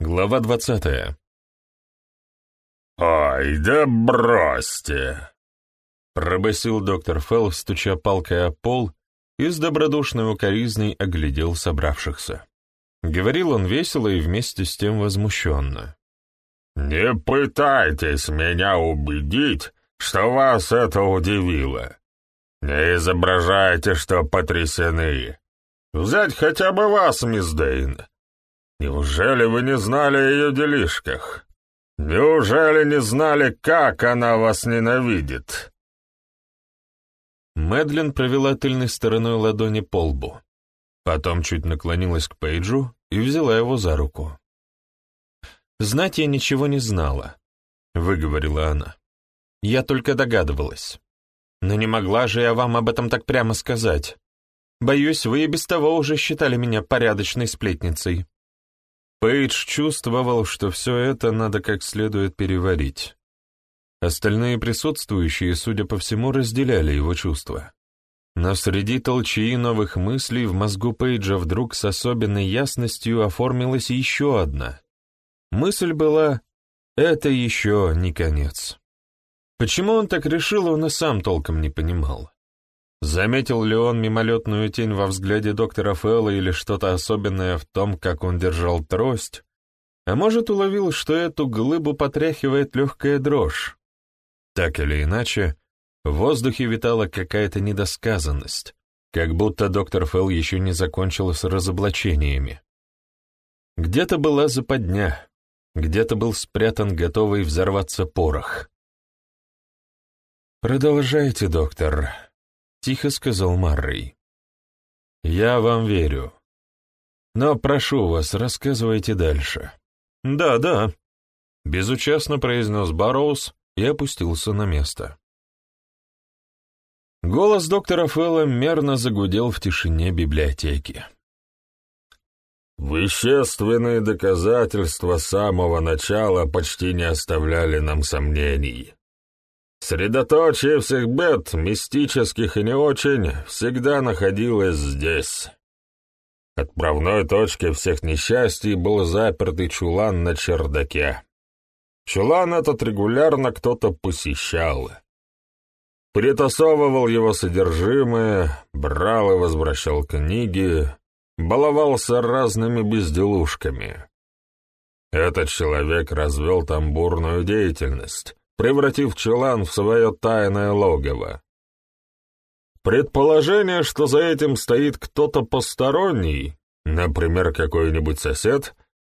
Глава двадцатая. «Ой, да бросьте!» — пробасил доктор Фелл, стуча палкой о пол, и с добродушной укоризной оглядел собравшихся. Говорил он весело и вместе с тем возмущенно. «Не пытайтесь меня убедить, что вас это удивило. Не изображайте, что потрясены. Взять хотя бы вас, мисс Дейн. Неужели вы не знали о ее делишках? Неужели не знали, как она вас ненавидит?» Мэдлин провела тыльной стороной ладони по лбу. Потом чуть наклонилась к Пейджу и взяла его за руку. «Знать я ничего не знала», — выговорила она. «Я только догадывалась. Но не могла же я вам об этом так прямо сказать. Боюсь, вы и без того уже считали меня порядочной сплетницей». Пейдж чувствовал, что все это надо как следует переварить. Остальные присутствующие, судя по всему, разделяли его чувства. Но среди толчии новых мыслей в мозгу Пейджа вдруг с особенной ясностью оформилась еще одна. Мысль была «это еще не конец». Почему он так решил, он и сам толком не понимал. Заметил ли он мимолетную тень во взгляде доктора Фэлла или что-то особенное в том, как он держал трость? А может, уловил, что эту глыбу потряхивает легкая дрожь? Так или иначе, в воздухе витала какая-то недосказанность, как будто доктор Фэлл еще не закончил с разоблачениями. Где-то была западня, где-то был спрятан готовый взорваться порох. «Продолжайте, доктор», — тихо сказал Маррей. «Я вам верю. Но прошу вас, рассказывайте дальше». «Да, да», — безучастно произнес Барроуз и опустился на место. Голос доктора Фэлла мерно загудел в тишине библиотеки. «Вещественные доказательства с самого начала почти не оставляли нам сомнений». Средоточие всех бед, мистических и не очень, всегда находилось здесь. Отправной точкой всех несчастий был запертый чулан на чердаке. Чулан этот регулярно кто-то посещал. Притасовывал его содержимое, брал и возвращал книги, баловался разными безделушками. Этот человек развел там бурную деятельность, превратив чулан в свое тайное логово. Предположение, что за этим стоит кто-то посторонний, например, какой-нибудь сосед,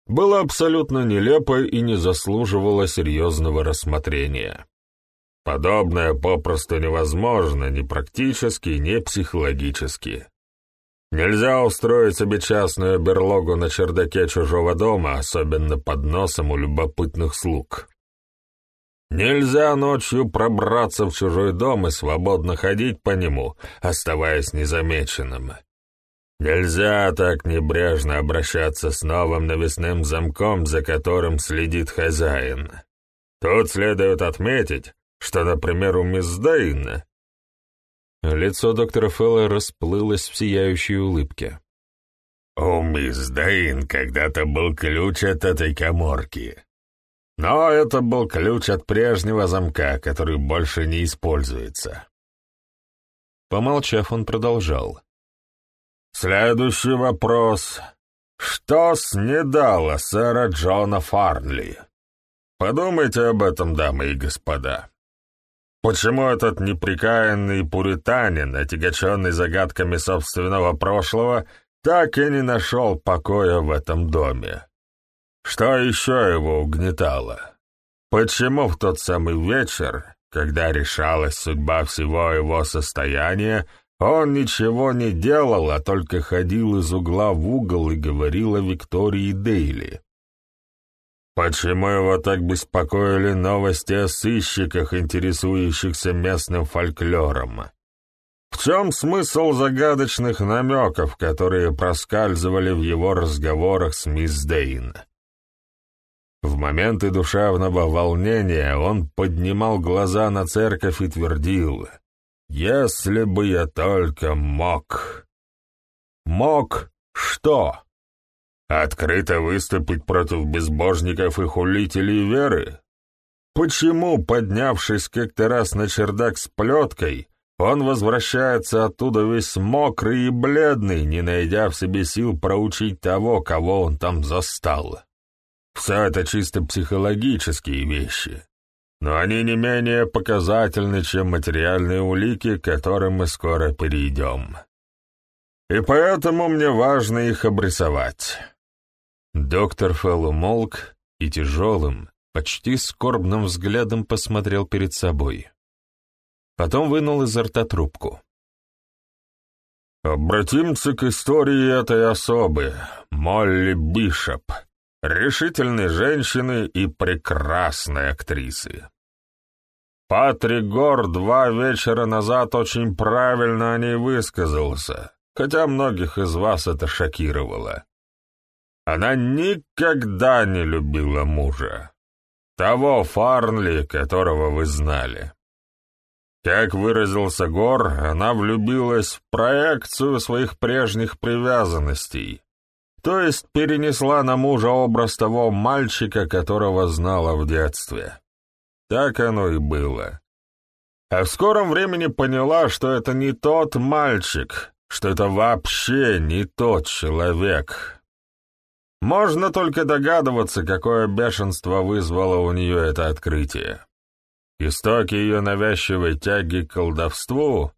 было абсолютно нелепо и не заслуживало серьезного рассмотрения. Подобное попросту невозможно ни практически, ни психологически. Нельзя устроить себе частную берлогу на чердаке чужого дома, особенно под носом у любопытных слуг. Нельзя ночью пробраться в чужой дом и свободно ходить по нему, оставаясь незамеченным. Нельзя так небрежно обращаться с новым навесным замком, за которым следит хозяин. Тут следует отметить, что, например, у мисс Дейна... Лицо доктора Фелла расплылось в сияющей улыбке. «У мисс Дейн когда-то был ключ от этой коморки. Но это был ключ от прежнего замка, который больше не используется. Помолчав, он продолжал. Следующий вопрос. Что снедало сэра Джона Фарнли? Подумайте об этом, дамы и господа. Почему этот неприкаянный пуританин, отягоченный загадками собственного прошлого, так и не нашел покоя в этом доме? Что еще его угнетало? Почему в тот самый вечер, когда решалась судьба всего его состояния, он ничего не делал, а только ходил из угла в угол и говорил о Виктории Дейли? Почему его так беспокоили новости о сыщиках, интересующихся местным фольклором? В чем смысл загадочных намеков, которые проскальзывали в его разговорах с мисс Дейн? В моменты душевного волнения он поднимал глаза на церковь и твердил «Если бы я только мог». Мог что? Открыто выступить против безбожников и хулителей веры? Почему, поднявшись как-то раз на чердак с плеткой, он возвращается оттуда весь мокрый и бледный, не найдя в себе сил проучить того, кого он там застал? Все это чисто психологические вещи, но они не менее показательны, чем материальные улики, к которым мы скоро перейдем. И поэтому мне важно их обрисовать. Доктор Фелл умолк и тяжелым, почти скорбным взглядом посмотрел перед собой. Потом вынул изо рта трубку. «Обратимся к истории этой особы, Молли Бишоп, решительной женщины и прекрасной актрисы. Патрик Гор два вечера назад очень правильно о ней высказался, хотя многих из вас это шокировало. Она никогда не любила мужа, того Фарнли, которого вы знали. Как выразился Гор, она влюбилась в проекцию своих прежних привязанностей, то есть перенесла на мужа образ того мальчика, которого знала в детстве. Так оно и было. А в скором времени поняла, что это не тот мальчик, что это вообще не тот человек. Можно только догадываться, какое бешенство вызвало у нее это открытие. Истоки ее навязчивой тяги к колдовству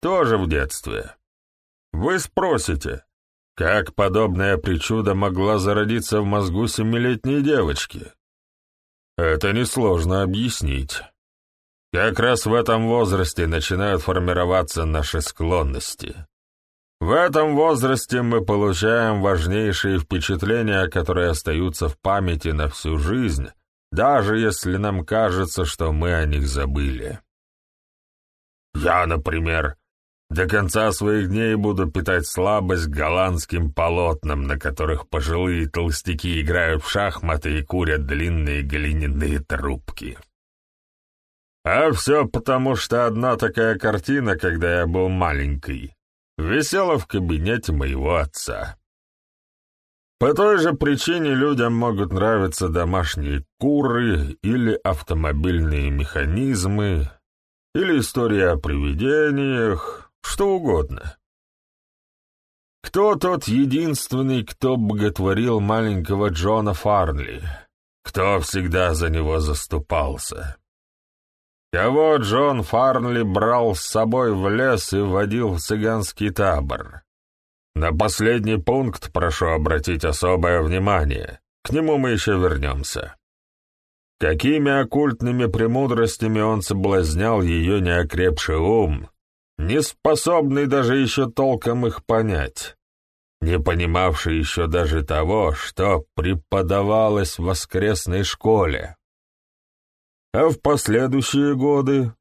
тоже в детстве. Вы спросите, как подобная причуда могла зародиться в мозгу семилетней девочки? Это несложно объяснить. Как раз в этом возрасте начинают формироваться наши склонности. В этом возрасте мы получаем важнейшие впечатления, которые остаются в памяти на всю жизнь, даже если нам кажется, что мы о них забыли. Я, например, до конца своих дней буду питать слабость голландским полотнам, на которых пожилые толстяки играют в шахматы и курят длинные глиняные трубки. А все потому, что одна такая картина, когда я был маленький, висела в кабинете моего отца. По той же причине людям могут нравиться домашние куры или автомобильные механизмы, или история о привидениях, что угодно. Кто тот единственный, кто боготворил маленького Джона Фарнли? Кто всегда за него заступался? Кого Джон Фарнли брал с собой в лес и водил в цыганский табор? На последний пункт прошу обратить особое внимание. К нему мы еще вернемся. Какими оккультными премудростями он соблазнял ее неокрепший ум, не способный даже еще толком их понять, не понимавший еще даже того, что преподавалось в воскресной школе. А в последующие годы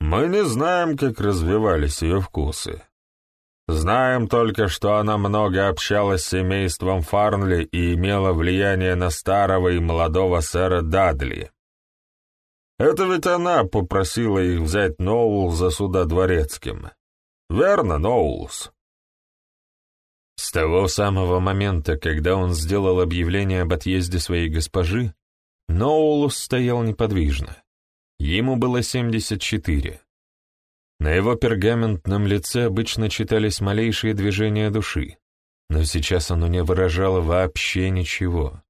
мы не знаем, как развивались ее вкусы. Знаем только, что она много общалась с семейством Фарнли и имела влияние на старого и молодого сэра Дадли. Это ведь она попросила их взять Ноулза сюда дворецким. Верно, Ноулс? С того самого момента, когда он сделал объявление об отъезде своей госпожи, Ноулус стоял неподвижно. Ему было 74. На его пергаментном лице обычно читались малейшие движения души, но сейчас оно не выражало вообще ничего.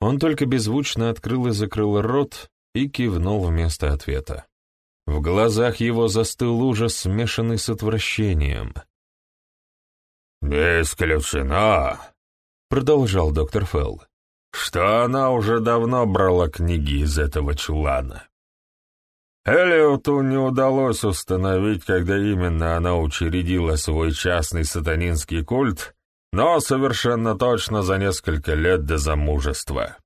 Он только беззвучно открыл и закрыл рот, и кивнул вместо ответа. В глазах его застыл ужас, смешанный с отвращением. «Не исключено», — продолжал доктор Фелл, «что она уже давно брала книги из этого чулана. Элиоту не удалось установить, когда именно она учредила свой частный сатанинский культ, но совершенно точно за несколько лет до замужества.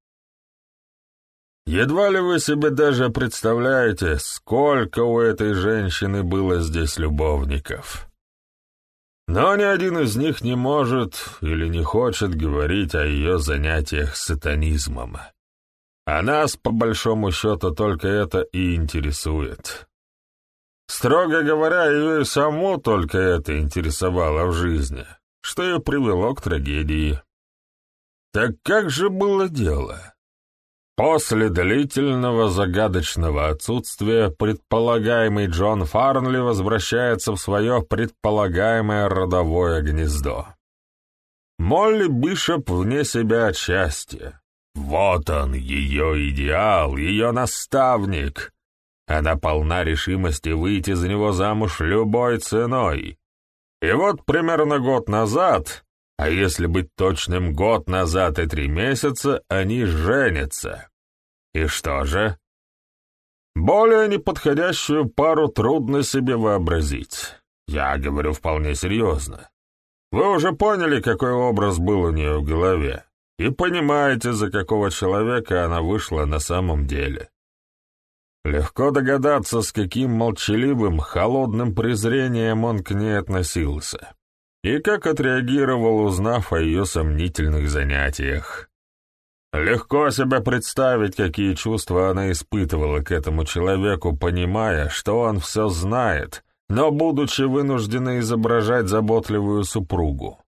Едва ли вы себе даже представляете, сколько у этой женщины было здесь любовников. Но ни один из них не может или не хочет говорить о ее занятиях сатанизмом. А нас, по большому счету, только это и интересует. Строго говоря, ее и саму только это интересовало в жизни, что и привело к трагедии. Так как же было дело? После длительного загадочного отсутствия предполагаемый Джон Фарнли возвращается в свое предполагаемое родовое гнездо. Молли Бишоп вне себя от счастья. Вот он, ее идеал, ее наставник. Она полна решимости выйти за него замуж любой ценой. И вот примерно год назад а если быть точным, год назад и три месяца они женятся. И что же? Более неподходящую пару трудно себе вообразить. Я говорю вполне серьезно. Вы уже поняли, какой образ был у нее в голове, и понимаете, за какого человека она вышла на самом деле. Легко догадаться, с каким молчаливым, холодным презрением он к ней относился и как отреагировал, узнав о ее сомнительных занятиях. Легко себе представить, какие чувства она испытывала к этому человеку, понимая, что он все знает, но будучи вынуждена изображать заботливую супругу.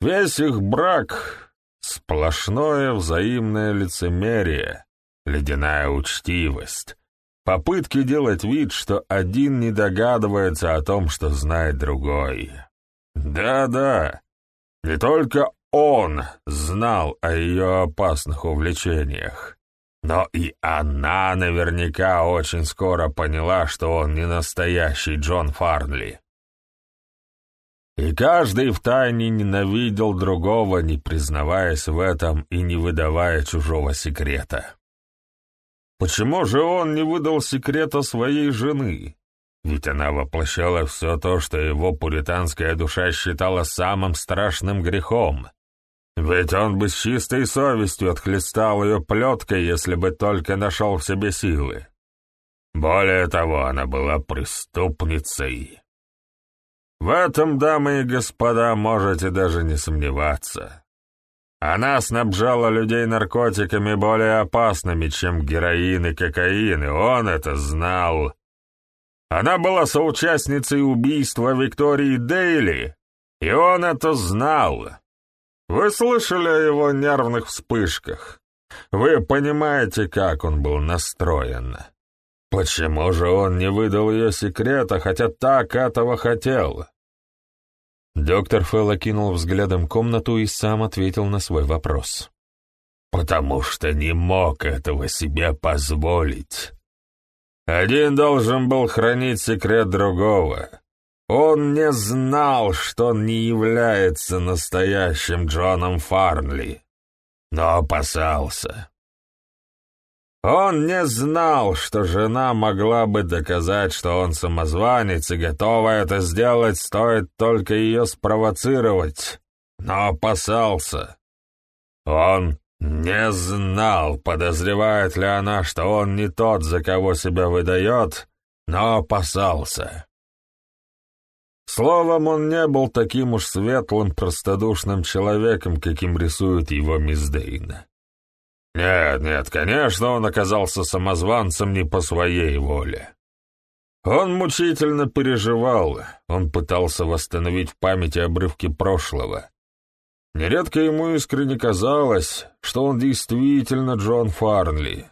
Весь их брак — сплошное взаимное лицемерие, ледяная учтивость, Попытки делать вид, что один не догадывается о том, что знает другой. Да-да, не только он знал о ее опасных увлечениях, но и она наверняка очень скоро поняла, что он не настоящий Джон Фарнли. И каждый втайне ненавидел другого, не признаваясь в этом и не выдавая чужого секрета. Почему же он не выдал секрета своей жены? Ведь она воплощала все то, что его пуританская душа считала самым страшным грехом. Ведь он бы с чистой совестью отхлестал ее плеткой, если бы только нашел в себе силы. Более того, она была преступницей. В этом, дамы и господа, можете даже не сомневаться. Она снабжала людей наркотиками более опасными, чем героин и кокаин, и он это знал. Она была соучастницей убийства Виктории Дейли, и он это знал. Вы слышали о его нервных вспышках? Вы понимаете, как он был настроен. Почему же он не выдал ее секрета, хотя так этого хотел? Доктор Фелл окинул взглядом комнату и сам ответил на свой вопрос. «Потому что не мог этого себе позволить. Один должен был хранить секрет другого. Он не знал, что не является настоящим Джоном Фарнли, но опасался. Он не знал, что жена могла бы доказать, что он самозванец, и готова это сделать, стоит только ее спровоцировать, но опасался. Он не знал, подозревает ли она, что он не тот, за кого себя выдает, но опасался. Словом, он не был таким уж светлым, простодушным человеком, каким рисует его мисс Дейна. Нет, нет, конечно, он оказался самозванцем не по своей воле. Он мучительно переживал, он пытался восстановить в памяти обрывки прошлого. Нередко ему искренне казалось, что он действительно Джон Фарнли,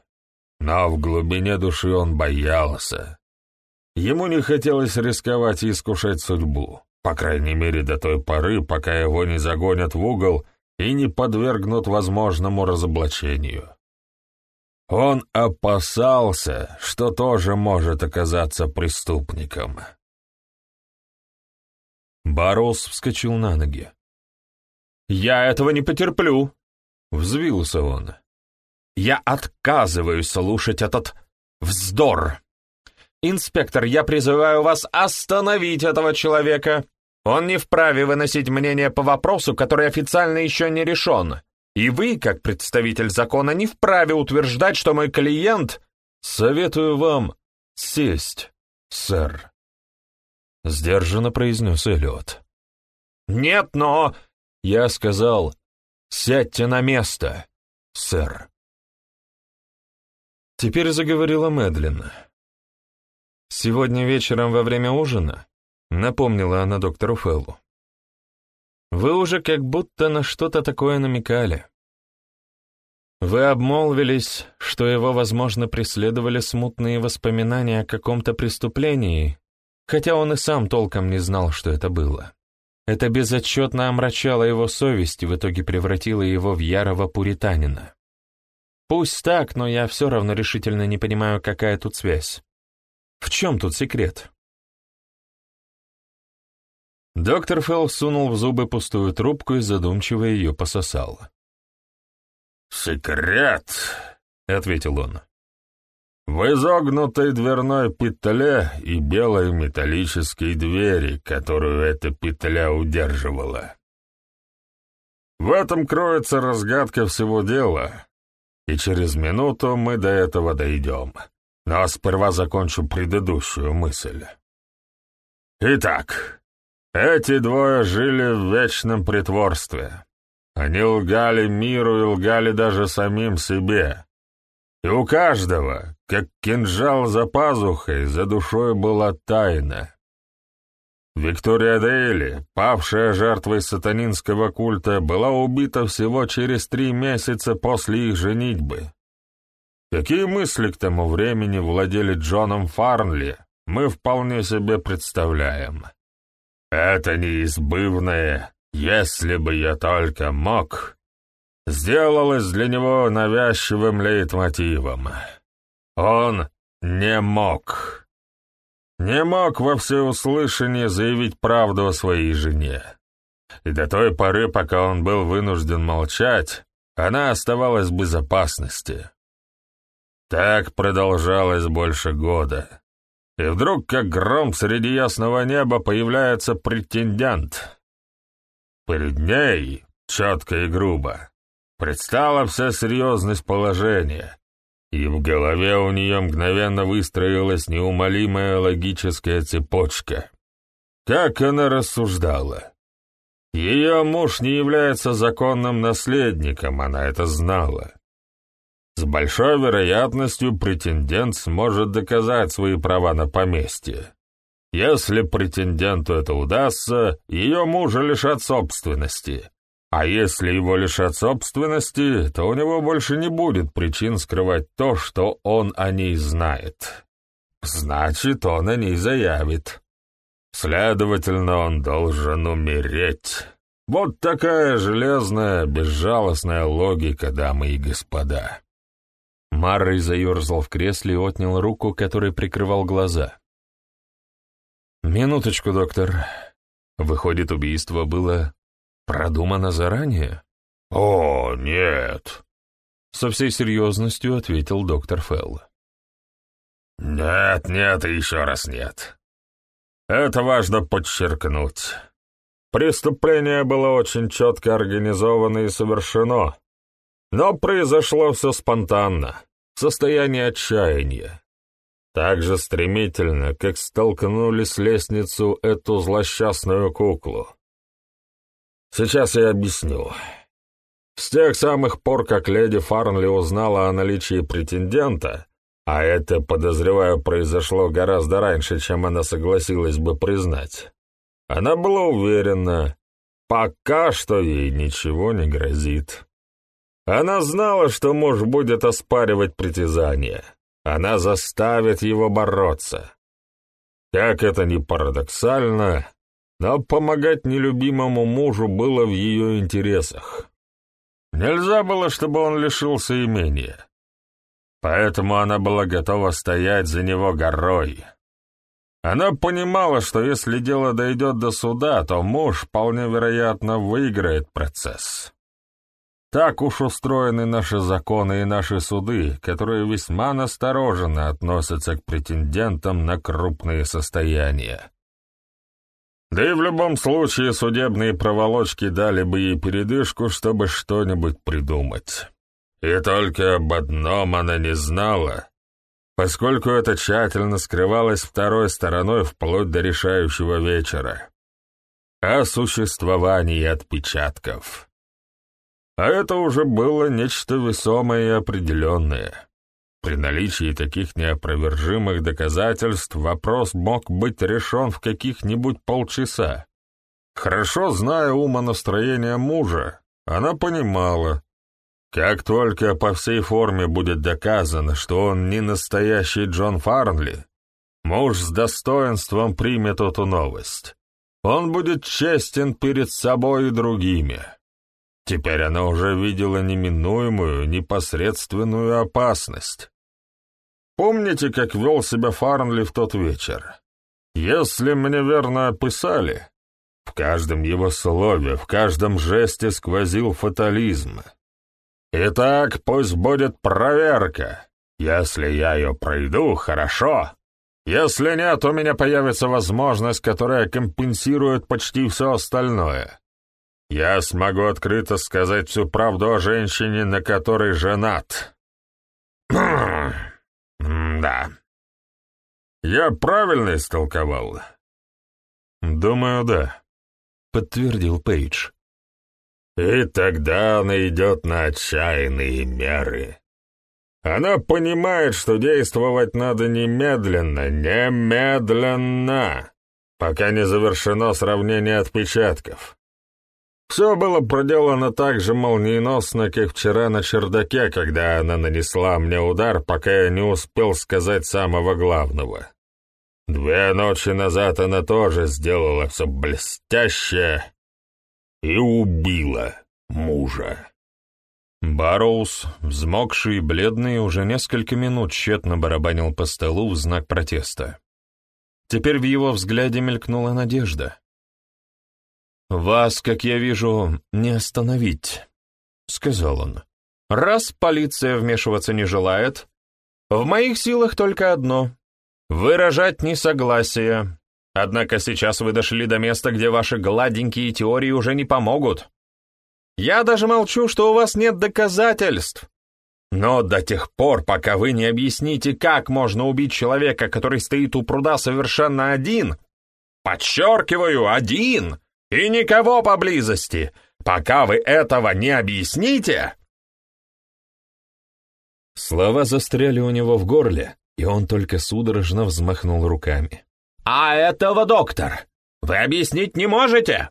но в глубине души он боялся. Ему не хотелось рисковать и искушать судьбу, по крайней мере до той поры, пока его не загонят в угол и не подвергнут возможному разоблачению. Он опасался, что тоже может оказаться преступником. Барус вскочил на ноги. «Я этого не потерплю!» — взвился он. «Я отказываюсь слушать этот вздор! Инспектор, я призываю вас остановить этого человека! Он не вправе выносить мнение по вопросу, который официально еще не решен. И вы, как представитель закона, не вправе утверждать, что мой клиент... Советую вам сесть, сэр. Сдержанно произнес Эллиот. Нет, но... Я сказал, сядьте на место, сэр. Теперь заговорила Мэдлин. Сегодня вечером во время ужина Напомнила она доктору Феллу. Вы уже как будто на что-то такое намекали. Вы обмолвились, что его, возможно, преследовали смутные воспоминания о каком-то преступлении, хотя он и сам толком не знал, что это было. Это безотчетно омрачало его совесть и в итоге превратило его в ярого пуританина. Пусть так, но я все равно решительно не понимаю, какая тут связь. В чем тут секрет? Доктор Фелл сунул в зубы пустую трубку и задумчиво ее пососал. «Секрет», — ответил он, — «в изогнутой дверной петле и белой металлической двери, которую эта петля удерживала. В этом кроется разгадка всего дела, и через минуту мы до этого дойдем. Но сперва закончу предыдущую мысль. Итак, эти двое жили в вечном притворстве. Они лгали миру и лгали даже самим себе. И у каждого, как кинжал за пазухой, за душой была тайна. Виктория Дейли, павшая жертвой сатанинского культа, была убита всего через три месяца после их женитьбы. Какие мысли к тому времени владели Джоном Фарнли, мы вполне себе представляем. Это неизбывное «если бы я только мог» сделалось для него навязчивым лейтмотивом. Он не мог. Не мог во всеуслышание заявить правду о своей жене. И до той поры, пока он был вынужден молчать, она оставалась в безопасности. Так продолжалось больше года. И вдруг, как гром среди ясного неба, появляется претендент. Перед ней, четко и грубо, предстала вся серьезность положения, и в голове у нее мгновенно выстроилась неумолимая логическая цепочка. Как она рассуждала? Ее муж не является законным наследником, она это знала. С большой вероятностью претендент сможет доказать свои права на поместье. Если претенденту это удастся, ее мужа лишат собственности. А если его лишат собственности, то у него больше не будет причин скрывать то, что он о ней знает. Значит, он о ней заявит. Следовательно, он должен умереть. Вот такая железная, безжалостная логика, дамы и господа. Маррой заерзал в кресле и отнял руку, которой прикрывал глаза. «Минуточку, доктор. Выходит, убийство было продумано заранее?» «О, нет!» Со всей серьезностью ответил доктор Фелл. «Нет, нет и еще раз нет. Это важно подчеркнуть. Преступление было очень четко организовано и совершено, но произошло все спонтанно, в состоянии отчаяния. Так же стремительно, как столкнули с лестницу эту злосчастную куклу. Сейчас я объясню. С тех самых пор, как леди Фарнли узнала о наличии претендента, а это, подозреваю, произошло гораздо раньше, чем она согласилась бы признать, она была уверена, пока что ей ничего не грозит. Она знала, что муж будет оспаривать притязания. Она заставит его бороться. Как это ни парадоксально, но помогать нелюбимому мужу было в ее интересах. Нельзя было, чтобы он лишился имения. Поэтому она была готова стоять за него горой. Она понимала, что если дело дойдет до суда, то муж вполне вероятно выиграет процесс. Так уж устроены наши законы и наши суды, которые весьма настороженно относятся к претендентам на крупные состояния. Да и в любом случае судебные проволочки дали бы ей передышку, чтобы что-нибудь придумать. И только об одном она не знала, поскольку это тщательно скрывалось второй стороной вплоть до решающего вечера. О существовании отпечатков. А это уже было нечто весомое и определенное. При наличии таких неопровержимых доказательств вопрос мог быть решен в каких-нибудь полчаса. Хорошо зная умонастроение мужа, она понимала, как только по всей форме будет доказано, что он не настоящий Джон Фарнли, муж с достоинством примет эту новость. Он будет честен перед собой и другими. Теперь она уже видела неминуемую, непосредственную опасность. Помните, как вел себя Фарнли в тот вечер? Если мне верно описали, в каждом его слове, в каждом жесте сквозил фатализм. Итак, пусть будет проверка. Если я ее пройду, хорошо. Если нет, у меня появится возможность, которая компенсирует почти все остальное. Я смогу открыто сказать всю правду о женщине, на которой женат. да. Я правильно истолковал? Думаю, да, подтвердил Пейдж. И тогда она идет на отчаянные меры. Она понимает, что действовать надо немедленно, немедленно, пока не завершено сравнение отпечатков. Все было проделано так же молниеносно, как вчера на чердаке, когда она нанесла мне удар, пока я не успел сказать самого главного. Две ночи назад она тоже сделала все блестяще и убила мужа. Барроуз, взмокший и бледный, уже несколько минут тщетно барабанил по столу в знак протеста. Теперь в его взгляде мелькнула надежда. «Вас, как я вижу, не остановить», — сказал он. «Раз полиция вмешиваться не желает, в моих силах только одно — выражать несогласие. Однако сейчас вы дошли до места, где ваши гладенькие теории уже не помогут. Я даже молчу, что у вас нет доказательств. Но до тех пор, пока вы не объясните, как можно убить человека, который стоит у пруда совершенно один, подчеркиваю, один, и никого поблизости, пока вы этого не объясните... Слова застряли у него в горле, и он только судорожно взмахнул руками. «А этого, доктор, вы объяснить не можете?»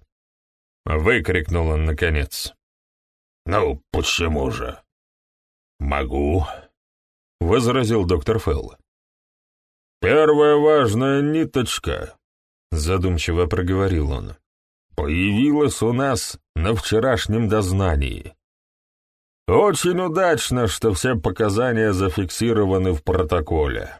Выкрикнул он наконец. «Ну, почему же?» «Могу», — возразил доктор Фелл. «Первая важная ниточка», — задумчиво проговорил он, — «появилась у нас на вчерашнем дознании. Очень удачно, что все показания зафиксированы в протоколе.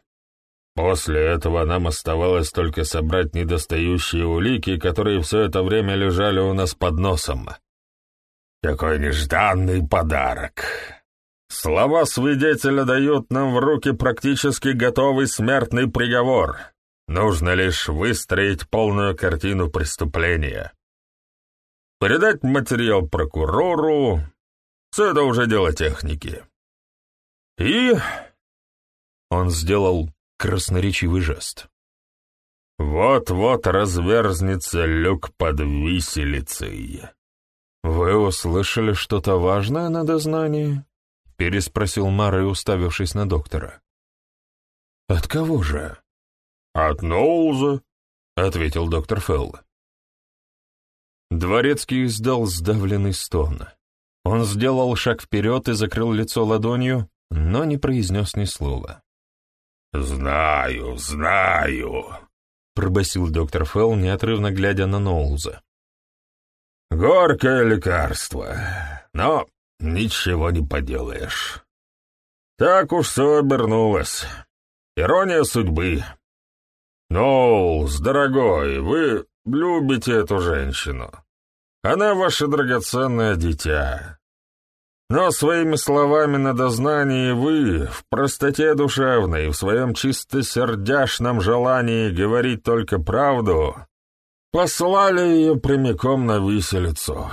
После этого нам оставалось только собрать недостающие улики, которые все это время лежали у нас под носом. Какой нежданный подарок! Слова свидетеля дают нам в руки практически готовый смертный приговор. Нужно лишь выстроить полную картину преступления. Передать материал прокурору — все это уже дело техники. И... Он сделал красноречивый жест. «Вот-вот разверзнется люк под виселицей». «Вы услышали что-то важное на дознании?» — переспросил Мара, уставившись на доктора. «От кого же?» «От Ноуза», — ответил доктор Фелл. Дворецкий издал сдавленный стон. Он сделал шаг вперед и закрыл лицо ладонью, но не произнес ни слова. «Знаю, знаю», — пробасил доктор Фелл, неотрывно глядя на Ноулза. «Горькое лекарство, но ничего не поделаешь. Так уж все обернулось. Ирония судьбы. Ноулз, дорогой, вы любите эту женщину. Она ваше драгоценное дитя. Но своими словами на дознании вы, в простоте душевной, в своем чистосердяшном желании говорить только правду, послали ее прямиком на виселицу.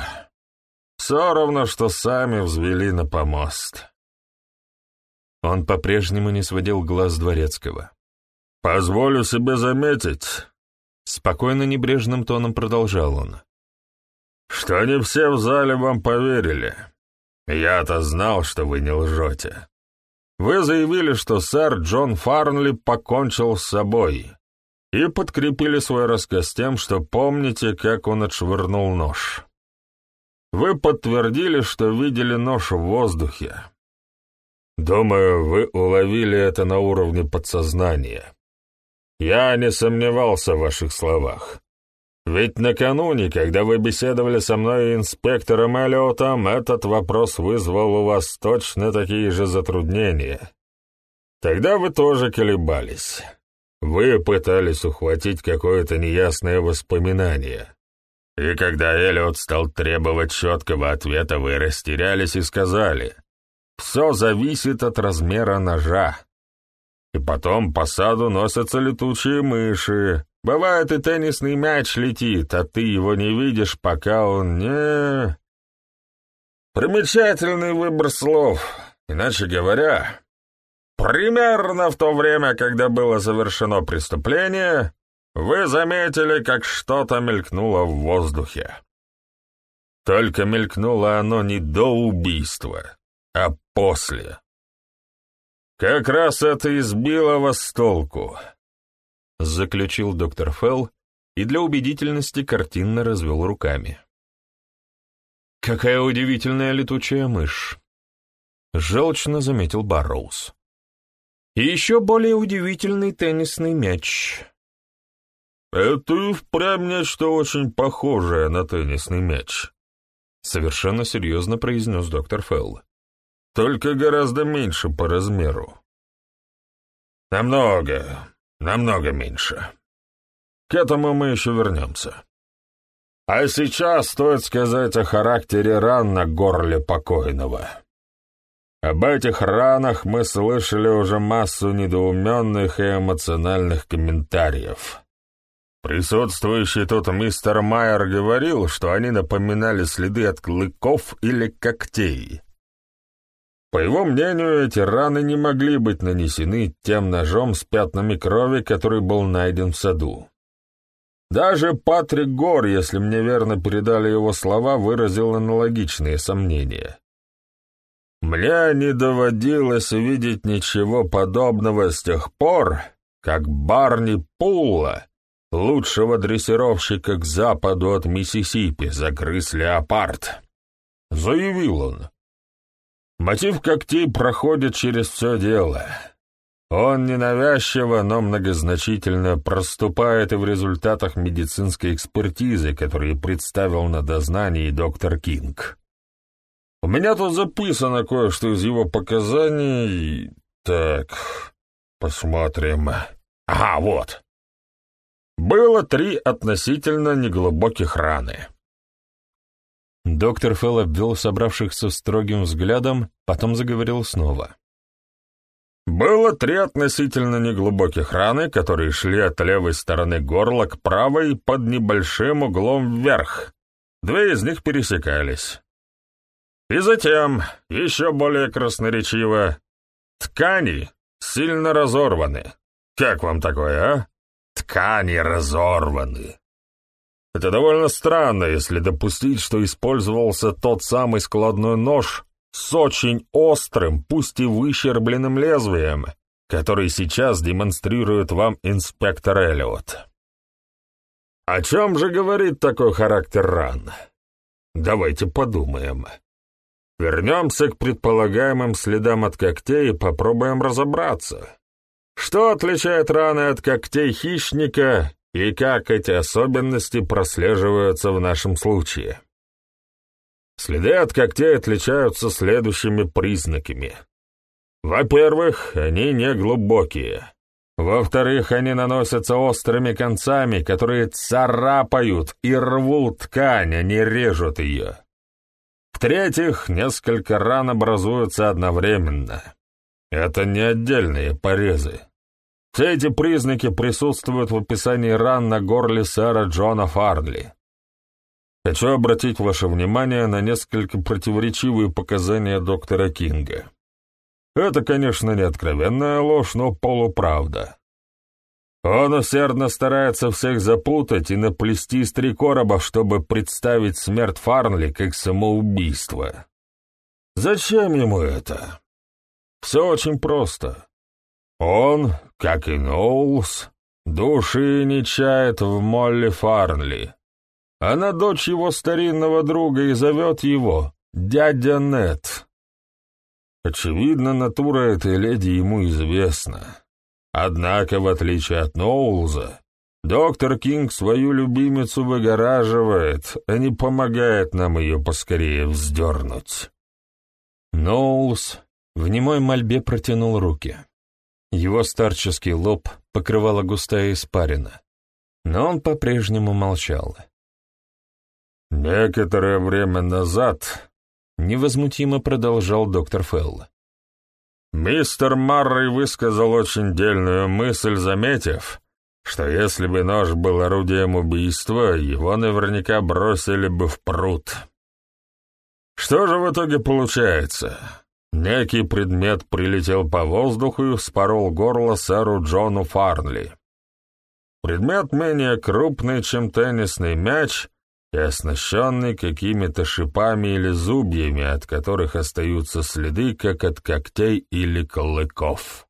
Все равно, что сами взвели на помост. Он по-прежнему не сводил глаз дворецкого. «Позволю себе заметить», — спокойно небрежным тоном продолжал он, «что не все в зале вам поверили». «Я-то знал, что вы не лжете. Вы заявили, что сэр Джон Фарнли покончил с собой. и подкрепили свой рассказ тем, что помните, как он отшвырнул нож. Вы подтвердили, что видели нож в воздухе. Думаю, вы уловили это на уровне подсознания. Я не сомневался в ваших словах. Ведь накануне, когда вы беседовали со мной и инспектором Эллиотом, этот вопрос вызвал у вас точно такие же затруднения. Тогда вы тоже колебались. Вы пытались ухватить какое-то неясное воспоминание. И когда Эллиот стал требовать четкого ответа, вы растерялись и сказали, «Все зависит от размера ножа». И потом по саду носятся летучие мыши. Бывает, и теннисный мяч летит, а ты его не видишь, пока он не... Примечательный выбор слов. Иначе говоря, Примерно в то время, когда было совершено преступление, вы заметили, как что-то мелькнуло в воздухе. Только мелькнуло оно не до убийства, а после. Как раз это избило вас с толку, — заключил доктор Фелл и для убедительности картинно развел руками. «Какая удивительная летучая мышь!» — желчно заметил Барроуз. И еще более удивительный теннисный мяч. «Это и впрямь нечто очень похожее на теннисный мяч», — совершенно серьезно произнес доктор Фелл. «Только гораздо меньше по размеру». «Намного, намного меньше. К этому мы еще вернемся. А сейчас стоит сказать о характере ран на горле покойного». Об этих ранах мы слышали уже массу недоуменных и эмоциональных комментариев. Присутствующий тут мистер Майер говорил, что они напоминали следы от клыков или когтей. По его мнению, эти раны не могли быть нанесены тем ножом с пятнами крови, который был найден в саду. Даже Патрик Гор, если мне верно передали его слова, выразил аналогичные сомнения. Мне не доводилось видеть ничего подобного с тех пор, как Барни Пулла, лучшего дрессировщика к западу от Миссисипи, загрыз леопард. Заявил он. Мотив когтей проходит через все дело. Он ненавязчиво, но многозначительно проступает и в результатах медицинской экспертизы, которые представил на дознании доктор Кинг. У меня тут записано кое-что из его показаний. Так, посмотрим. Ага, вот. Было три относительно неглубоких раны. Доктор Фелл обвел собравшихся строгим взглядом, потом заговорил снова. Было три относительно неглубоких раны, которые шли от левой стороны горла к правой под небольшим углом вверх. Две из них пересекались. И затем, еще более красноречиво, ткани сильно разорваны. Как вам такое, а? Ткани разорваны. Это довольно странно, если допустить, что использовался тот самый складной нож с очень острым, пусть и выщербленным лезвием, который сейчас демонстрирует вам инспектор Эллиот. О чем же говорит такой характер ран? Давайте подумаем. Вернемся к предполагаемым следам от когтей и попробуем разобраться. Что отличает раны от когтей хищника и как эти особенности прослеживаются в нашем случае? Следы от когтей отличаются следующими признаками. Во-первых, они не глубокие. Во-вторых, они наносятся острыми концами, которые царапают и рвут ткань, а не режут ее. В-третьих, несколько ран образуются одновременно. Это не отдельные порезы. Все эти признаки присутствуют в описании ран на горле сэра Джона Фарнли. Хочу обратить ваше внимание на несколько противоречивые показания доктора Кинга. Это, конечно, не откровенная ложь, но полуправда. Он усердно старается всех запутать и наплести из три короба, чтобы представить смерть Фарнли как самоубийство. Зачем ему это? Все очень просто. Он, как и Ноулс, души не чает в Молли Фарнли. Она дочь его старинного друга и зовет его дядя Нет. Очевидно, натура этой леди ему известна. Однако, в отличие от Ноулза, доктор Кинг свою любимицу выгораживает, а не помогает нам ее поскорее вздернуть. Ноулз в немой мольбе протянул руки. Его старческий лоб покрывала густая испарина, но он по-прежнему молчал. «Некоторое время назад», — невозмутимо продолжал доктор Фелл, «мистер Маррой высказал очень дельную мысль, заметив, что если бы нож был орудием убийства, его наверняка бросили бы в пруд. Что же в итоге получается? Некий предмет прилетел по воздуху и вспорол горло сэру Джону Фарнли. Предмет менее крупный, чем теннисный мяч, и оснащенный какими-то шипами или зубьями, от которых остаются следы, как от когтей или клыков.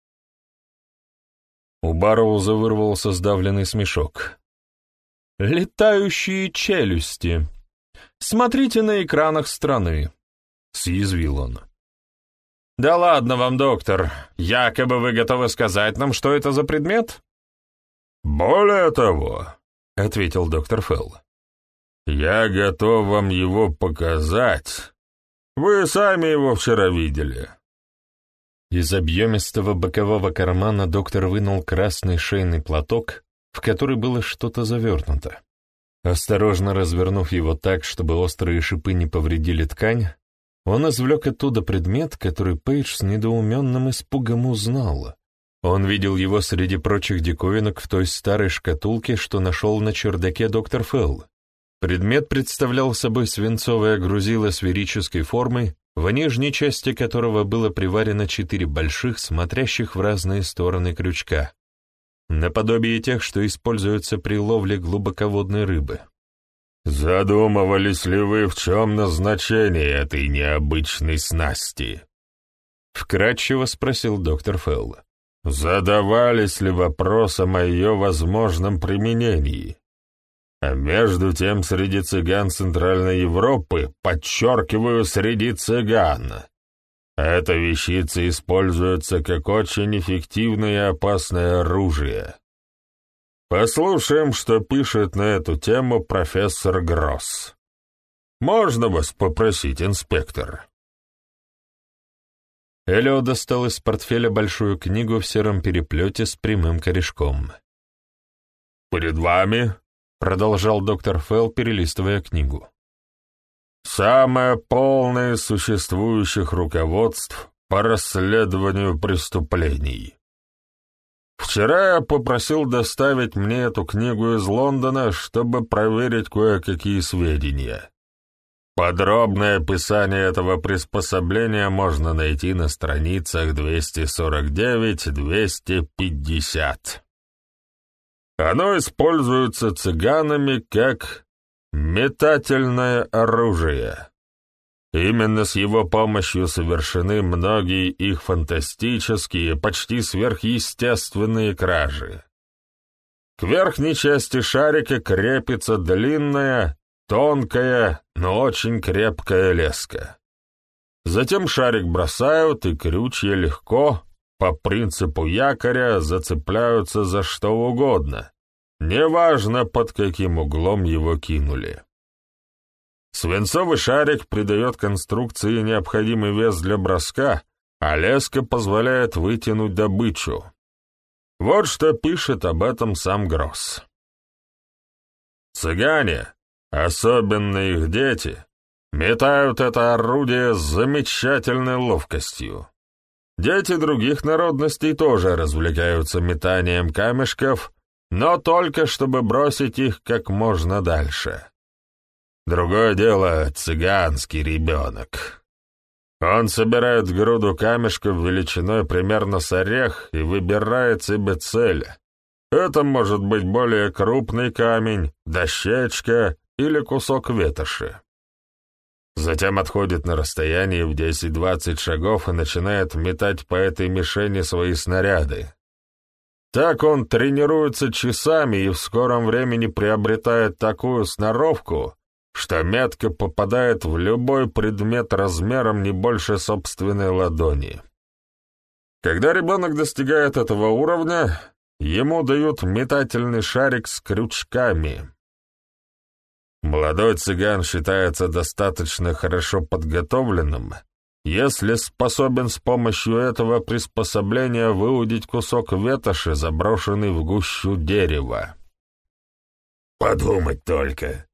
У Барроуза вырвался сдавленный смешок. «Летающие челюсти! Смотрите на экранах страны!» — съязвил он. «Да ладно вам, доктор. Якобы вы готовы сказать нам, что это за предмет?» «Более того», — ответил доктор Фелл, — «я готов вам его показать. Вы сами его вчера видели». Из объемистого бокового кармана доктор вынул красный шейный платок, в который было что-то завернуто. Осторожно развернув его так, чтобы острые шипы не повредили ткань, он извлек оттуда предмет, который Пейдж с недоуменным испугом узнал. Он видел его среди прочих диковинок в той старой шкатулке, что нашел на чердаке доктор Фелл. Предмет представлял собой свинцовое грузило сферической формы, в нижней части которого было приварено четыре больших, смотрящих в разные стороны крючка, наподобие тех, что используются при ловле глубоководной рыбы. «Задумывались ли вы, в чем назначение этой необычной снасти?» Вкратчиво спросил доктор Фелл. «Задавались ли вопросом о ее возможном применении?» А между тем среди цыган Центральной Европы, подчеркиваю, среди цыган, эта вещица используется как очень эффективное и опасное оружие. Послушаем, что пишет на эту тему профессор Гросс. Можно вас попросить, инспектор?» Элио достал из портфеля большую книгу в сером переплете с прямым корешком. «Перед вами», — продолжал доктор Фелл, перелистывая книгу, «самое полное из существующих руководств по расследованию преступлений. Вчера я попросил доставить мне эту книгу из Лондона, чтобы проверить кое-какие сведения. Подробное описание этого приспособления можно найти на страницах 249-250. Оно используется цыганами как метательное оружие. Именно с его помощью совершены многие их фантастические, почти сверхъестественные кражи. К верхней части шарика крепится длинная, тонкая, но очень крепкая леска. Затем шарик бросают, и крючья легко, по принципу якоря, зацепляются за что угодно, неважно, под каким углом его кинули. Свинцовый шарик придает конструкции необходимый вес для броска, а леска позволяет вытянуть добычу. Вот что пишет об этом сам Гросс. Цыгане, особенно их дети, метают это орудие с замечательной ловкостью. Дети других народностей тоже развлекаются метанием камешков, но только чтобы бросить их как можно дальше. Другое дело — цыганский ребенок. Он собирает груду камешков величиной примерно с орех и выбирает себе цель. Это может быть более крупный камень, дощечка или кусок ветоши. Затем отходит на расстояние в 10-20 шагов и начинает метать по этой мишени свои снаряды. Так он тренируется часами и в скором времени приобретает такую сноровку, что метко попадает в любой предмет размером не больше собственной ладони. Когда ребенок достигает этого уровня, ему дают метательный шарик с крючками. Молодой цыган считается достаточно хорошо подготовленным, если способен с помощью этого приспособления выудить кусок ветоши, заброшенный в гущу дерева. Подумать только.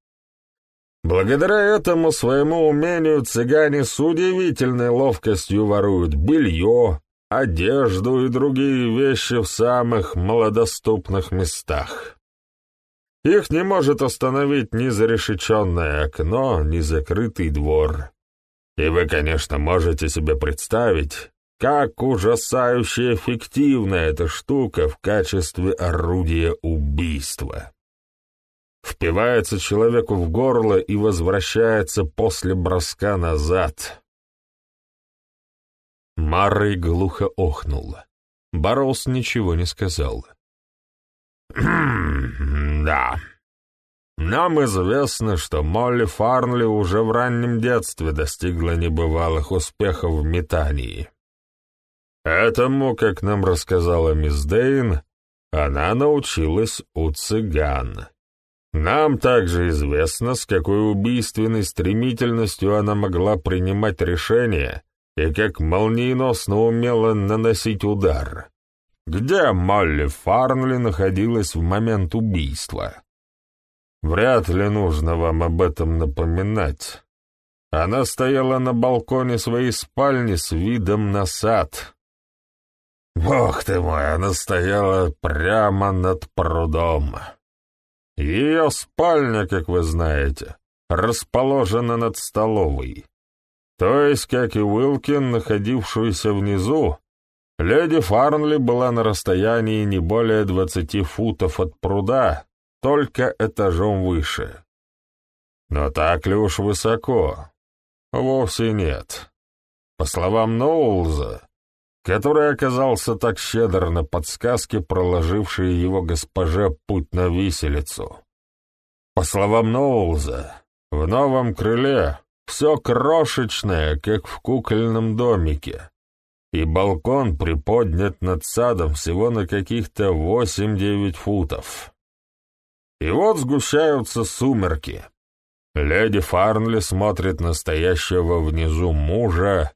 Благодаря этому своему умению цыгане с удивительной ловкостью воруют белье, одежду и другие вещи в самых малодоступных местах. Их не может остановить ни зарешеченное окно, ни закрытый двор. И вы, конечно, можете себе представить, как ужасающе эффективна эта штука в качестве орудия убийства. Впивается человеку в горло и возвращается после броска назад. Маррой глухо охнула. Барроуз ничего не сказал. «Да. Нам известно, что Молли Фарнли уже в раннем детстве достигла небывалых успехов в метании. Этому, как нам рассказала мисс Дейн, она научилась у цыган. Нам также известно, с какой убийственной стремительностью она могла принимать решения и как молниеносно умела наносить удар. Где Молли Фарнли находилась в момент убийства? Вряд ли нужно вам об этом напоминать. Она стояла на балконе своей спальни с видом на сад. Бог ты мой, она стояла прямо над прудом. Ее спальня, как вы знаете, расположена над столовой. То есть, как и Уилкин, находившуюся внизу, леди Фарнли была на расстоянии не более двадцати футов от пруда, только этажом выше. Но так ли уж высоко? Вовсе нет. По словам Ноулза, который оказался так щедр на подсказки, проложившие его госпоже путь на виселицу. По словам Ноулза, в новом крыле все крошечное, как в кукольном домике, и балкон приподнят над садом всего на каких-то восемь-девять футов. И вот сгущаются сумерки. Леди Фарнли смотрит настоящего внизу мужа.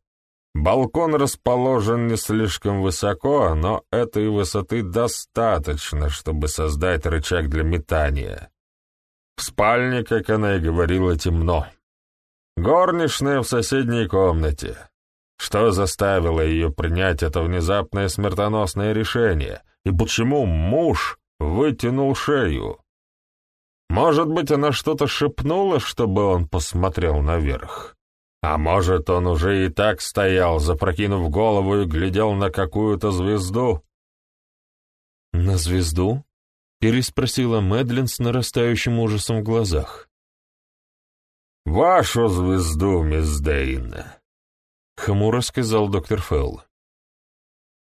Балкон расположен не слишком высоко, но этой высоты достаточно, чтобы создать рычаг для метания. В спальне, как она и говорила, темно. Горничная в соседней комнате. Что заставило ее принять это внезапное смертоносное решение? И почему муж вытянул шею? Может быть, она что-то шепнула, чтобы он посмотрел наверх? А может, он уже и так стоял, запрокинув голову и глядел на какую-то звезду? «На звезду?» — переспросила Мэдлин с нарастающим ужасом в глазах. «Вашу звезду, мисс Дейна», — хмуро сказал доктор Фелл.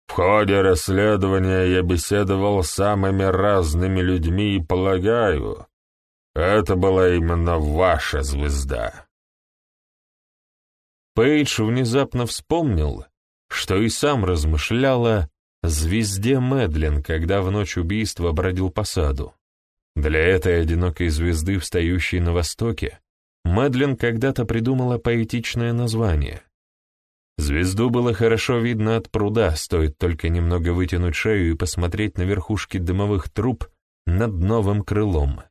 В ходе расследования я беседовал с самыми разными людьми и полагаю, это была именно ваша звезда. Пейдж внезапно вспомнил, что и сам размышлял о звезде Мэдлин, когда в ночь убийства бродил по саду. Для этой одинокой звезды, встающей на востоке, Мэдлин когда-то придумала поэтичное название. Звезду было хорошо видно от пруда, стоит только немного вытянуть шею и посмотреть на верхушки дымовых труб над новым крылом.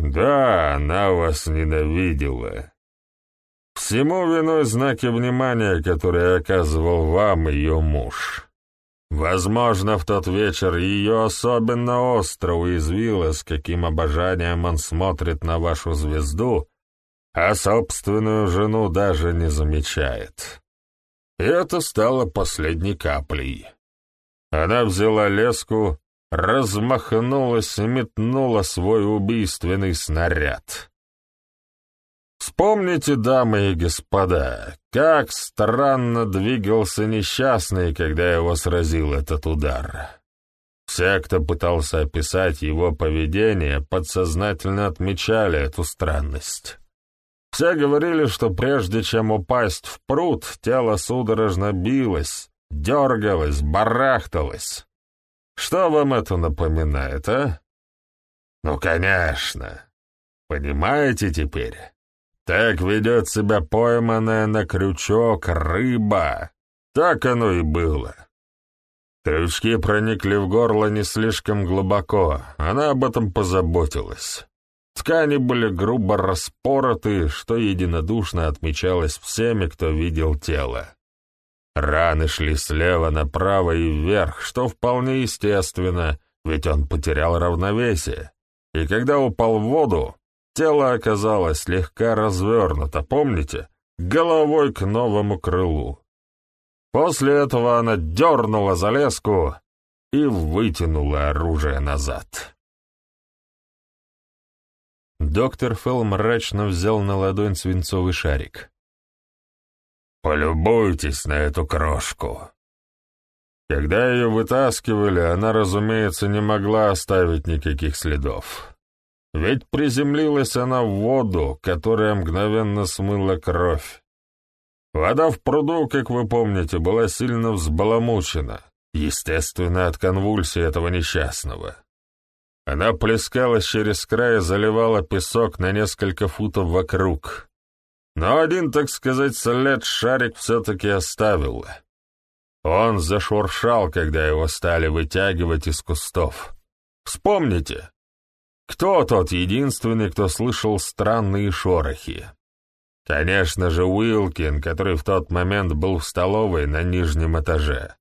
Да, она вас ненавидела. Всему виной знаки внимания, которые оказывал вам ее муж. Возможно, в тот вечер ее особенно остро уязвило, с каким обожанием он смотрит на вашу звезду, а собственную жену даже не замечает. И это стало последней каплей. Она взяла леску размахнулась и метнула свой убийственный снаряд. Вспомните, дамы и господа, как странно двигался несчастный, когда его сразил этот удар. Все, кто пытался описать его поведение, подсознательно отмечали эту странность. Все говорили, что прежде чем упасть в пруд, тело судорожно билось, дергалось, барахталось. Что вам это напоминает, а? Ну, конечно. Понимаете теперь? Так ведет себя пойманная на крючок рыба. Так оно и было. Крючки проникли в горло не слишком глубоко, она об этом позаботилась. Ткани были грубо распороты, что единодушно отмечалось всеми, кто видел тело. Раны шли слева направо и вверх, что вполне естественно, ведь он потерял равновесие. И когда упал в воду, Тело оказалось слегка развернуто, помните? Головой к новому крылу. После этого она дернула за леску и вытянула оружие назад. Доктор Фелл мрачно взял на ладонь свинцовый шарик. «Полюбуйтесь на эту крошку». Когда ее вытаскивали, она, разумеется, не могла оставить никаких следов. Ведь приземлилась она в воду, которая мгновенно смыла кровь. Вода в пруду, как вы помните, была сильно взбаламучена, естественно, от конвульсии этого несчастного. Она плескалась через край и заливала песок на несколько футов вокруг. Но один, так сказать, след шарик все-таки оставил. Он зашуршал, когда его стали вытягивать из кустов. Вспомните, кто тот единственный, кто слышал странные шорохи? Конечно же, Уилкин, который в тот момент был в столовой на нижнем этаже.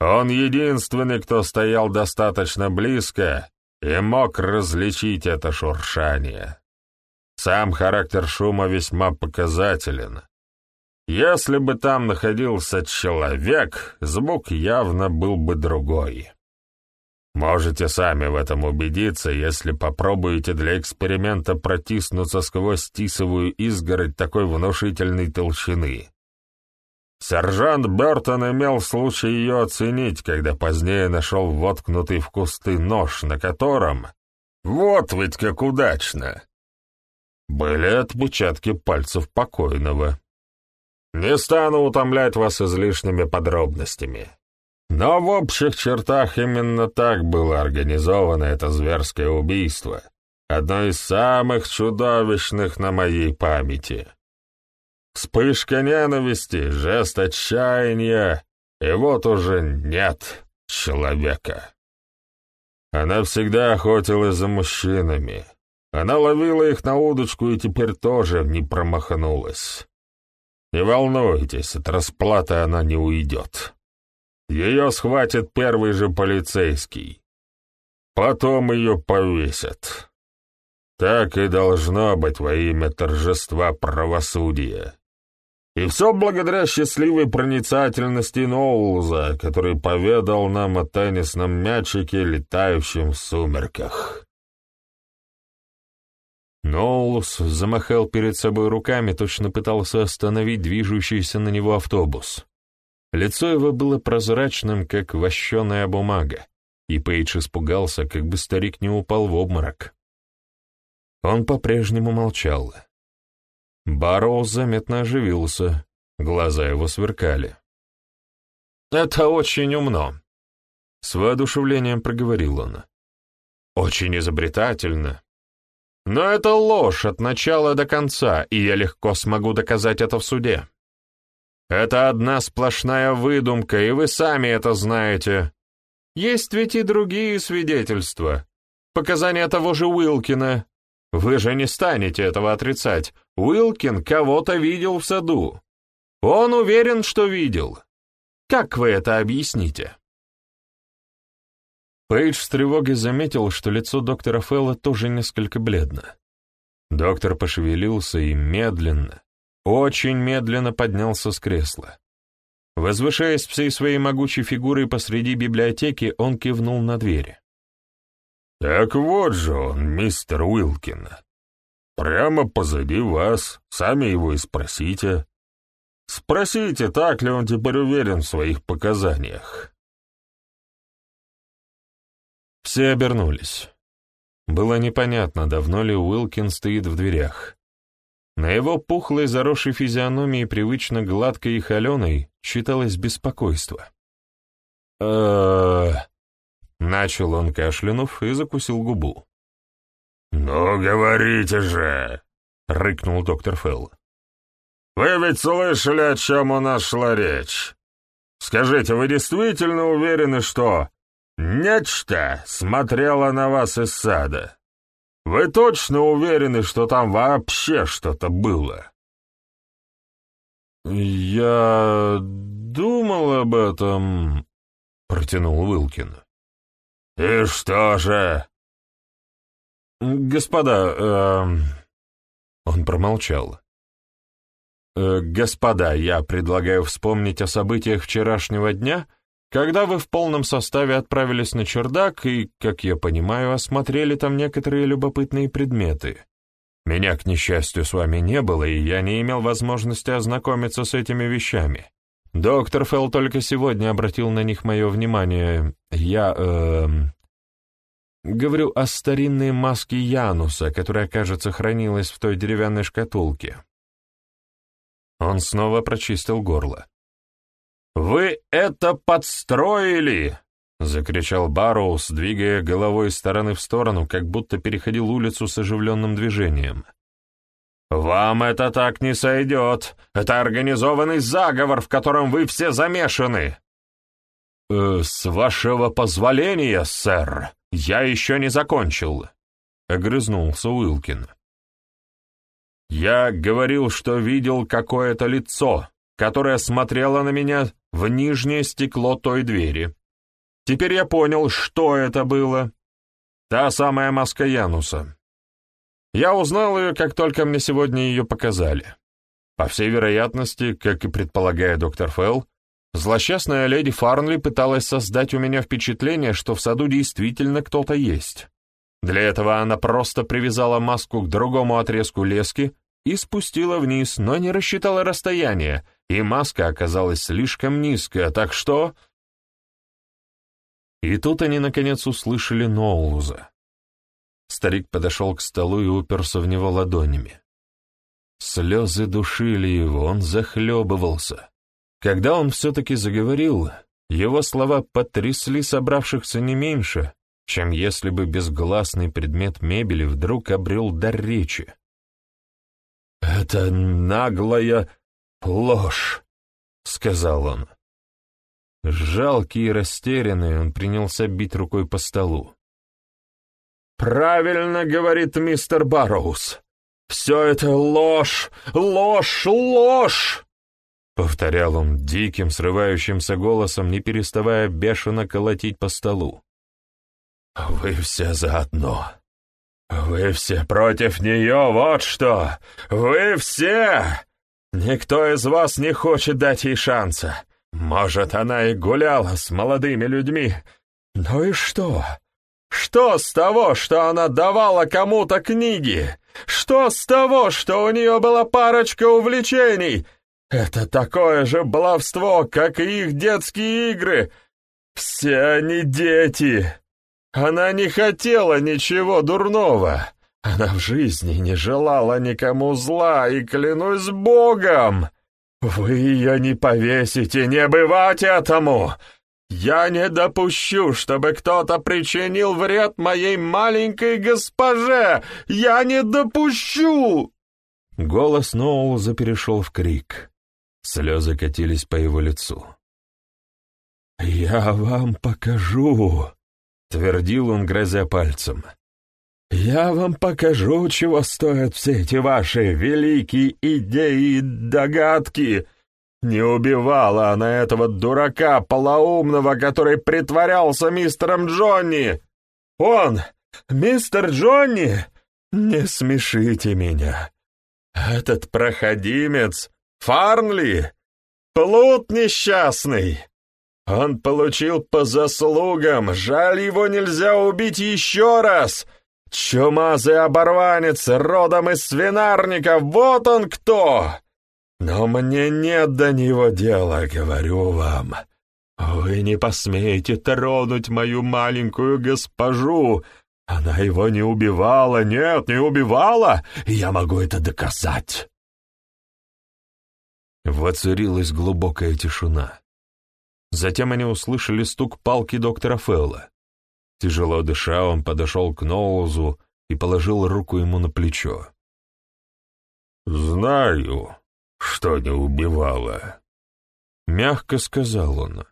Он единственный, кто стоял достаточно близко и мог различить это шуршание. Сам характер шума весьма показателен. Если бы там находился человек, звук явно был бы другой. Можете сами в этом убедиться, если попробуете для эксперимента протиснуться сквозь тисовую изгородь такой внушительной толщины. Сержант Бертон имел случай ее оценить, когда позднее нашел воткнутый в кусты нож, на котором... Вот ведь как удачно! Были отпечатки пальцев покойного. Не стану утомлять вас излишними подробностями. Но в общих чертах именно так было организовано это зверское убийство, одно из самых чудовищных на моей памяти. Вспышка ненависти, жест отчаяния, и вот уже нет человека. Она всегда охотилась за мужчинами. Она ловила их на удочку и теперь тоже не промахнулась. Не волнуйтесь, от расплаты она не уйдет. Ее схватит первый же полицейский. Потом ее повесят. Так и должно быть во имя торжества правосудия. И все благодаря счастливой проницательности Ноулза, который поведал нам о теннисном мячике, летающем в сумерках. Ноулс замахал перед собой руками, точно пытался остановить движущийся на него автобус. Лицо его было прозрачным, как вощеная бумага, и Пейдж испугался, как бы старик не упал в обморок. Он по-прежнему молчал. Барроуз заметно оживился, глаза его сверкали. «Это очень умно», — с воодушевлением проговорил он. «Очень изобретательно. Но это ложь от начала до конца, и я легко смогу доказать это в суде. Это одна сплошная выдумка, и вы сами это знаете. Есть ведь и другие свидетельства. Показания того же Уилкина. Вы же не станете этого отрицать. Уилкин кого-то видел в саду. Он уверен, что видел. Как вы это объясните?» Пейдж с тревогой заметил, что лицо доктора Фелла тоже несколько бледно. Доктор пошевелился и медленно, очень медленно поднялся с кресла. Возвышаясь всей своей могучей фигурой посреди библиотеки, он кивнул на двери. «Так вот же он, мистер Уилкин. Прямо позади вас, сами его и спросите. Спросите, так ли он теперь уверен в своих показаниях. Все обернулись. Было непонятно, давно ли Уилкин стоит в дверях. На его пухлой заросшей физиономии, привычно гладкой и холеной, читалось беспокойство. э Начал он, кашлянув, и закусил губу. «Ну, говорите же!» — рыкнул доктор Фелл. «Вы ведь слышали, о чем у нас шла речь? Скажите, вы действительно уверены, что нечто смотрело на вас из сада? Вы точно уверены, что там вообще что-то было?» «Я думал об этом», — протянул Уилкин. «И что же?» «Господа...» э, Он промолчал. Э, «Господа, я предлагаю вспомнить о событиях вчерашнего дня, когда вы в полном составе отправились на чердак и, как я понимаю, осмотрели там некоторые любопытные предметы. Меня, к несчастью, с вами не было, и я не имел возможности ознакомиться с этими вещами. Доктор Фелл только сегодня обратил на них мое внимание. Я, э, Говорю о старинной маске Януса, которая, кажется, хранилась в той деревянной шкатулке. Он снова прочистил горло. «Вы это подстроили!» — закричал Барроуз, двигая головой из стороны в сторону, как будто переходил улицу с оживленным движением. «Вам это так не сойдет! Это организованный заговор, в котором вы все замешаны!» «Э, «С вашего позволения, сэр!» «Я еще не закончил», — огрызнулся Уилкин. «Я говорил, что видел какое-то лицо, которое смотрело на меня в нижнее стекло той двери. Теперь я понял, что это было. Та самая маска Януса. Я узнал ее, как только мне сегодня ее показали. По всей вероятности, как и предполагает доктор Фелл, Злосчастная леди Фарнли пыталась создать у меня впечатление, что в саду действительно кто-то есть. Для этого она просто привязала маску к другому отрезку лески и спустила вниз, но не рассчитала расстояние, и маска оказалась слишком низкая, так что... И тут они, наконец, услышали Ноулуза. Старик подошел к столу и уперся в него ладонями. Слезы душили его, он захлебывался. Когда он все-таки заговорил, его слова потрясли собравшихся не меньше, чем если бы безгласный предмет мебели вдруг обрел дар речи. «Это наглая ложь», — сказал он. Жалкий и растерянный, он принялся бить рукой по столу. «Правильно говорит мистер Барроуз. Все это ложь, ложь, ложь!» — повторял он диким, срывающимся голосом, не переставая бешено колотить по столу. «Вы все заодно. Вы все против нее, вот что! Вы все! Никто из вас не хочет дать ей шанса. Может, она и гуляла с молодыми людьми. Ну и что? Что с того, что она давала кому-то книги? Что с того, что у нее была парочка увлечений?» Это такое же баловство, как и их детские игры. Все они дети. Она не хотела ничего дурного. Она в жизни не желала никому зла, и клянусь Богом, вы ее не повесите, не бывать этому. Я не допущу, чтобы кто-то причинил вред моей маленькой госпоже. Я не допущу!» Голос Ноулза перешел в крик. Слезы катились по его лицу. «Я вам покажу», — твердил он, грозя пальцем. «Я вам покажу, чего стоят все эти ваши великие идеи и догадки. Не убивала она этого дурака полоумного, который притворялся мистером Джонни. Он, мистер Джонни, не смешите меня. Этот проходимец Фарнли! Плут несчастный! Он получил по заслугам, жаль, его нельзя убить еще раз! Чумазый оборванец, родом из свинарника, вот он кто! Но мне нет до него дела, говорю вам. Вы не посмеете тронуть мою маленькую госпожу. Она его не убивала, нет, не убивала, я могу это доказать. Воцарилась глубокая тишина. Затем они услышали стук палки доктора Фелла. Тяжело дыша, он подошел к Ноузу и положил руку ему на плечо. «Знаю, что не убивала», — мягко сказал он.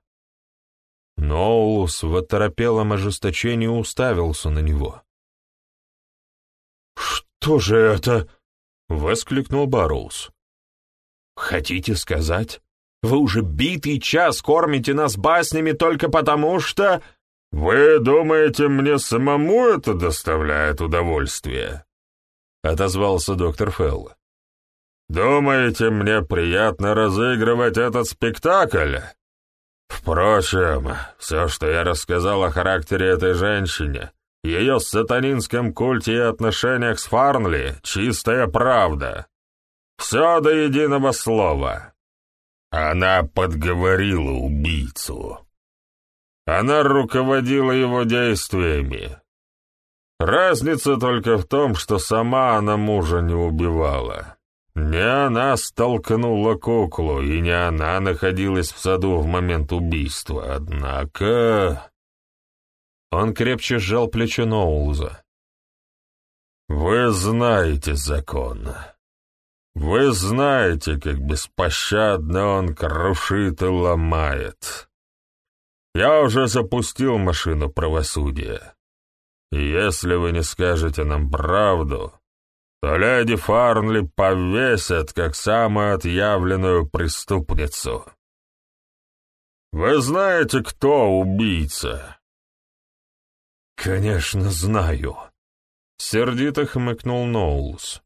Ноулус в оторопелом ожесточении уставился на него. «Что же это?» — воскликнул Барроуз. «Хотите сказать, вы уже битый час кормите нас баснями только потому, что...» «Вы думаете, мне самому это доставляет удовольствие?» — отозвался доктор Фелл. «Думаете, мне приятно разыгрывать этот спектакль? Впрочем, все, что я рассказал о характере этой женщины, ее сатанинском культе и отношениях с Фарнли — чистая правда. Все до единого слова. Она подговорила убийцу». Она руководила его действиями. Разница только в том, что сама она мужа не убивала. Не она столкнула куклу, и не она находилась в саду в момент убийства, однако... Он крепче сжал плечо Ноулза. «Вы знаете закон. Вы знаете, как беспощадно он крушит и ломает. Я уже запустил машину правосудия. И если вы не скажете нам правду, то леди Фарнли повесят как самую отъявленную преступницу. Вы знаете, кто убийца?» «Конечно, знаю», — сердито хмыкнул Ноулс.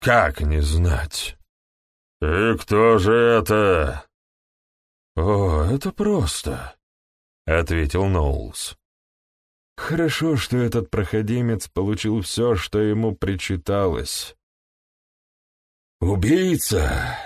«Как не знать?» «И кто же это?» «О, это просто ответил Ноулс. Хорошо, что этот проходимец получил все, что ему причиталось. «Убийца